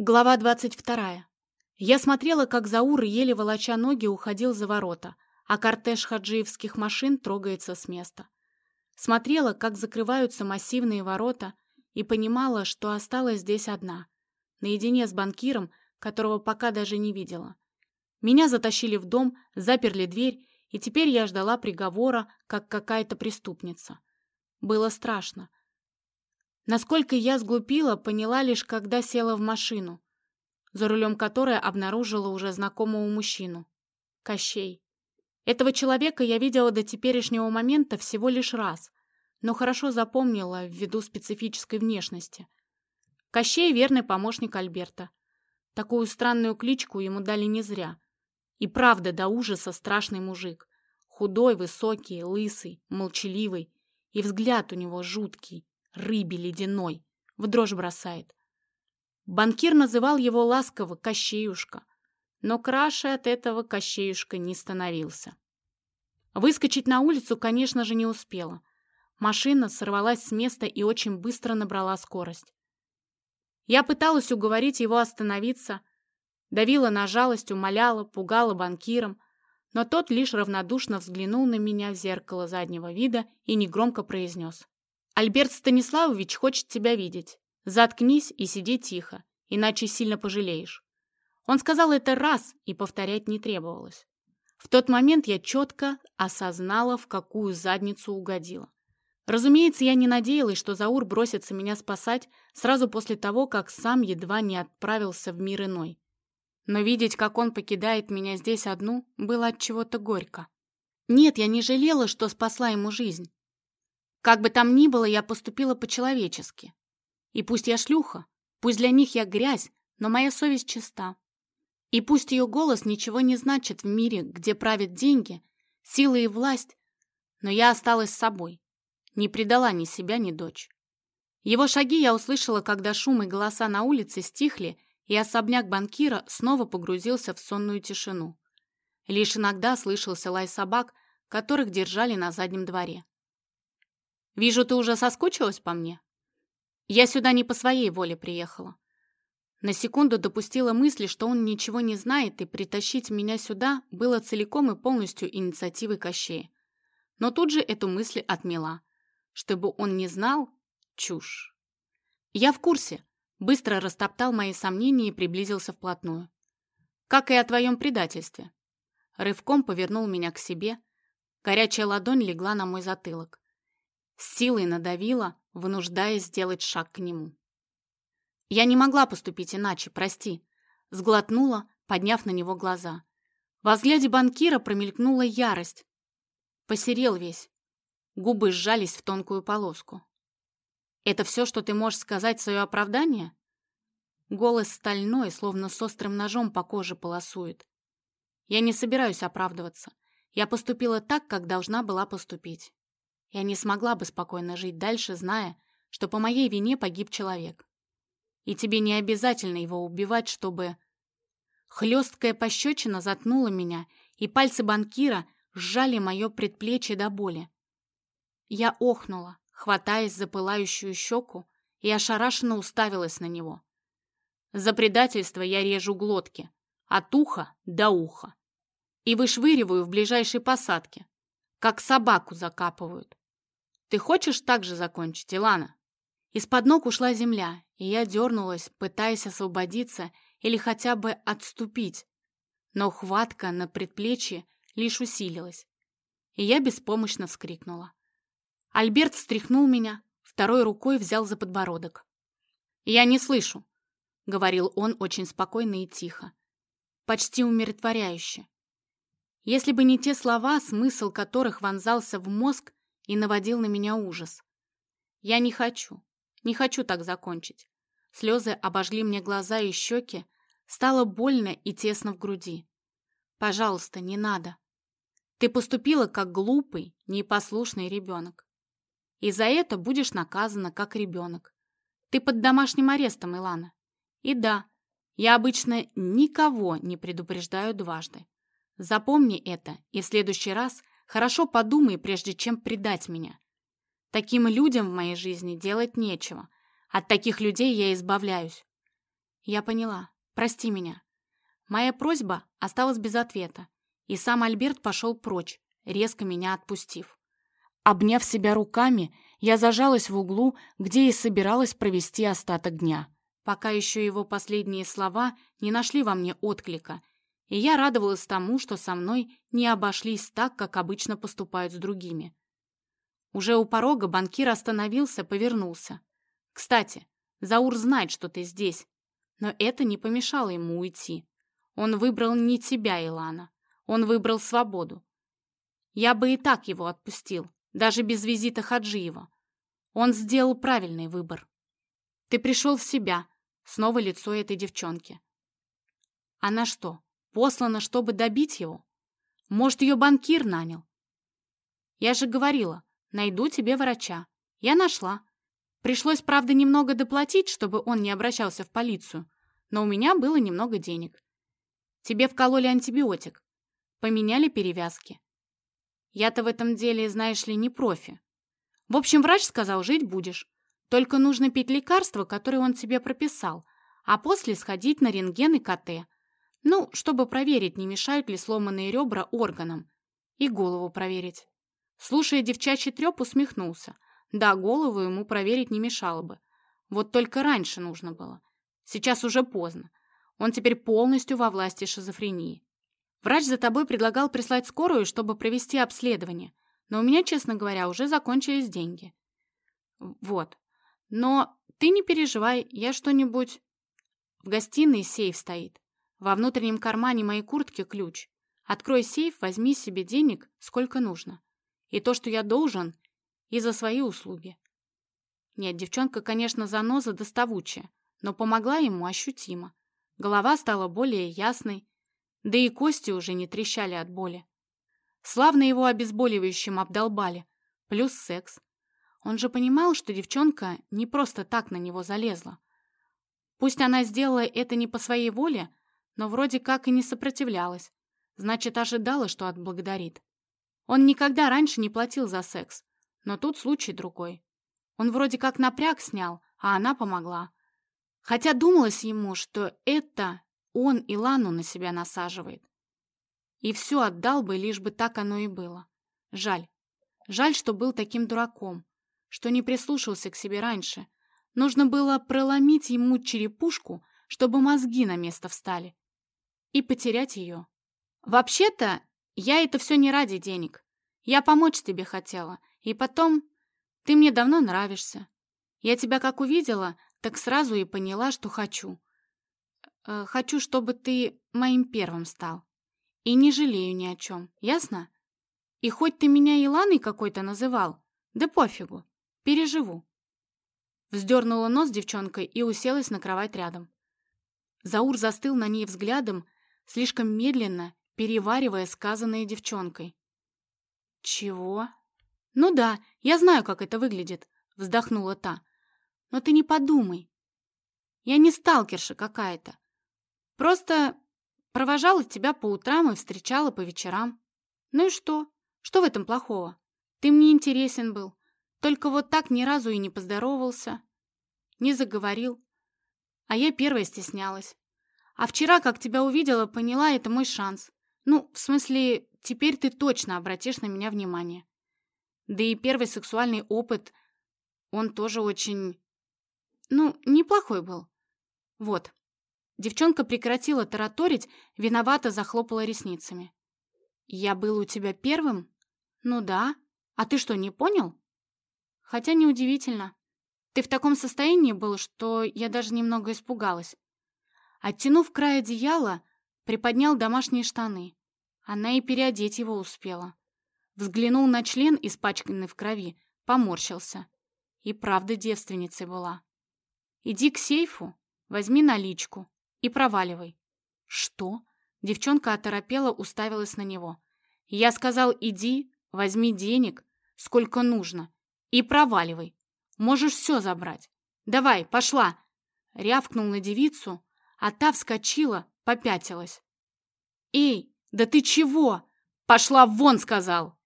Глава двадцать вторая. Я смотрела, как Заур, еле волоча ноги, уходил за ворота, а кортеж хаджиевских машин трогается с места. Смотрела, как закрываются массивные ворота, и понимала, что осталась здесь одна, наедине с банкиром, которого пока даже не видела. Меня затащили в дом, заперли дверь, и теперь я ждала приговора, как какая-то преступница. Было страшно. Насколько я сглупила, поняла лишь, когда села в машину, за рулем которой обнаружила уже знакомого мужчину. Кощей. Этого человека я видела до теперешнего момента всего лишь раз, но хорошо запомнила ввиду специфической внешности. Кощей — верный помощник Альберта. Такую странную кличку ему дали не зря. И правда до ужаса страшный мужик. Худой, высокий, лысый, молчаливый. И взгляд у него жуткий, рыбе ледяной, в дрожь бросает. Банкир называл его ласково Кощеюшка, но краше от этого Кощеюшка не становился. Выскочить на улицу, конечно же, не успела. Машина сорвалась с места и очень быстро набрала скорость. Я пыталась уговорить его остановиться, давила на жалость, умоляла, пугала банкиром, но тот лишь равнодушно взглянул на меня в зеркало заднего вида и негромко произнес. Альберт Станиславович хочет тебя видеть. Заткнись и сиди тихо, иначе сильно пожалеешь. Он сказал это раз, и повторять не требовалось. В тот момент я четко осознала, в какую задницу угодила. Разумеется, я не надеялась, что Заур бросится меня спасать сразу после того, как сам едва не отправился в мир иной. Но видеть, как он покидает меня здесь одну, было от чего-то горько. Нет, я не жалела, что спасла ему жизнь. Как бы там ни было, я поступила по-человечески. И пусть я шлюха, пусть для них я грязь, но моя совесть чиста. И пусть ее голос ничего не значит в мире, где правят деньги, сила и власть, но я осталась с собой, не предала ни себя, ни дочь. Его шаги я услышала, когда шум и голоса на улице стихли, и особняк банкира снова погрузился в сонную тишину. Лишь иногда слышался лай собак, которых держали на заднем дворе. Вижу, ты уже соскучилась по мне? Я сюда не по своей воле приехала. На секунду допустила мысли, что он ничего не знает, и притащить меня сюда было целиком и полностью инициативой Кощея. Но тут же эту мысль отмела. Чтобы он не знал — чушь. Я в курсе. Быстро растоптал мои сомнения и приблизился вплотную. Как и о твоем предательстве. Рывком повернул меня к себе. Горячая ладонь легла на мой затылок силой надавила, вынуждая сделать шаг к нему. Я не могла поступить иначе, прости. Сглотнула, подняв на него глаза. Во взгляде банкира промелькнула ярость. Посерел весь. Губы сжались в тонкую полоску. «Это все, что ты можешь сказать в свое оправдание?» Голос стальной, словно с острым ножом по коже полосует. «Я не собираюсь оправдываться. Я поступила так, как должна была поступить. Я не смогла бы спокойно жить дальше, зная, что по моей вине погиб человек. И тебе не обязательно его убивать, чтобы... Хлесткая пощечина заткнула меня, и пальцы банкира сжали мое предплечье до боли. Я охнула, хватаясь за пылающую щеку, и ошарашенно уставилась на него. За предательство я режу глотки, от уха до уха, и вышвыриваю в ближайшей посадке, как собаку закапывают. Ты хочешь так же закончить, Илана?» Из-под ног ушла земля, и я дернулась, пытаясь освободиться или хотя бы отступить. Но хватка на предплечье лишь усилилась, и я беспомощно вскрикнула. Альберт встряхнул меня, второй рукой взял за подбородок. «Я не слышу», — говорил он очень спокойно и тихо, почти умиротворяюще. Если бы не те слова, смысл которых вонзался в мозг, и наводил на меня ужас. Я не хочу, не хочу так закончить. Слезы обожгли мне глаза и щеки, стало больно и тесно в груди. Пожалуйста, не надо. Ты поступила как глупый, непослушный ребенок. И за это будешь наказана как ребенок. Ты под домашним арестом, Илана. И да, я обычно никого не предупреждаю дважды. Запомни это, и в следующий раз Хорошо подумай, прежде чем предать меня. Таким людям в моей жизни делать нечего. От таких людей я избавляюсь. Я поняла. Прости меня. Моя просьба осталась без ответа, и сам Альберт пошел прочь, резко меня отпустив. Обняв себя руками, я зажалась в углу, где и собиралась провести остаток дня, пока еще его последние слова не нашли во мне отклика, и я радовалась тому, что со мной не обошлись так, как обычно поступают с другими. Уже у порога банкир остановился, повернулся. «Кстати, Заур знает, что ты здесь, но это не помешало ему уйти. Он выбрал не тебя, Илана. Он выбрал свободу. Я бы и так его отпустил, даже без визита Хаджиева. Он сделал правильный выбор. Ты пришел в себя. Снова лицо этой девчонки. Она что, послана, чтобы добить его? Может, ее банкир нанял? Я же говорила, найду тебе врача. Я нашла. Пришлось, правда, немного доплатить, чтобы он не обращался в полицию, но у меня было немного денег. Тебе вкололи антибиотик, поменяли перевязки. Я-то в этом деле, знаешь ли, не профи. В общем, врач сказал, жить будешь. Только нужно пить лекарства, которые он тебе прописал, а после сходить на рентген и КТ. Ну, чтобы проверить, не мешают ли сломанные ребра органам. И голову проверить. Слушая девчачий треп, усмехнулся. Да, голову ему проверить не мешало бы. Вот только раньше нужно было. Сейчас уже поздно. Он теперь полностью во власти шизофрении. Врач за тобой предлагал прислать скорую, чтобы провести обследование, но у меня, честно говоря, уже закончились деньги. Вот. Но ты не переживай, я что-нибудь... В гостиной сейф стоит. Во внутреннем кармане моей куртки ключ. Открой сейф, возьми себе денег, сколько нужно. И то, что я должен, и за свои услуги. Нет, девчонка, конечно, заноза доставучая, но помогла ему ощутимо. Голова стала более ясной, да и кости уже не трещали от боли. Славно его обезболивающим обдолбали, плюс секс. Он же понимал, что девчонка не просто так на него залезла. Пусть она сделала это не по своей воле, но вроде как и не сопротивлялась. Значит, ожидала, что отблагодарит. Он никогда раньше не платил за секс, но тут случай другой. Он вроде как напряг снял, а она помогла. Хотя думалось ему, что это он Илану на себя насаживает. И все отдал бы, лишь бы так оно и было. Жаль. Жаль, что был таким дураком, что не прислушался к себе раньше. Нужно было проломить ему черепушку, чтобы мозги на место встали. И потерять ее. Вообще-то, я это все не ради денег. Я помочь тебе хотела. И потом, ты мне давно нравишься. Я тебя как увидела, так сразу и поняла, что хочу. Э, хочу, чтобы ты моим первым стал. И не жалею ни о чем, ясно? И хоть ты меня Иланой какой-то называл, да пофигу, переживу. Вздернула нос девчонкой и уселась на кровать рядом. Заур застыл на ней взглядом, слишком медленно переваривая сказанное девчонкой. «Чего?» «Ну да, я знаю, как это выглядит», — вздохнула та. Но ты не подумай. Я не сталкерша какая-то. Просто провожала тебя по утрам и встречала по вечерам. Ну и что? Что в этом плохого? Ты мне интересен был. Только вот так ни разу и не поздоровался. Не заговорил. А я первая стеснялась. А вчера, как тебя увидела, поняла, это мой шанс. Ну, в смысле, теперь ты точно обратишь на меня внимание. Да и первый сексуальный опыт, он тоже очень ну, неплохой был. Вот. Девчонка прекратила тараторить, виновато захлопала ресницами. «Я был у тебя первым?» «Ну да. А ты что, не понял?» «Хотя неудивительно. Ты в таком состоянии был, что я даже немного испугалась». Оттянув край одеяла, приподнял домашние штаны. Она и переодеть его успела. Взглянул на член, испачканный в крови, поморщился. И правда девственницей была. Иди к сейфу, возьми наличку и проваливай. Что? Девчонка оторопела, уставилась на него. Я сказал, иди, возьми денег, сколько нужно, и проваливай. Можешь все забрать. Давай, пошла. Рявкнул на девицу, а та вскочила, попятилась. Эй, да ты чего? Пошла вон, сказал.